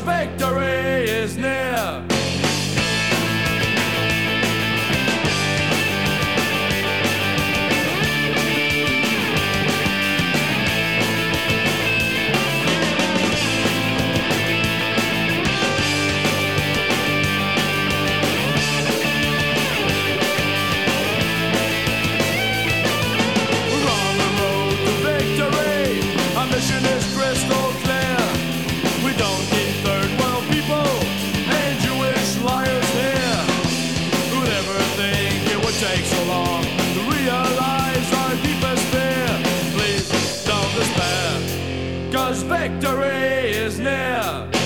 victory is near. Cause victory is near.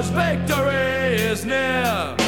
because victory is near.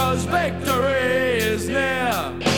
cause victory is near.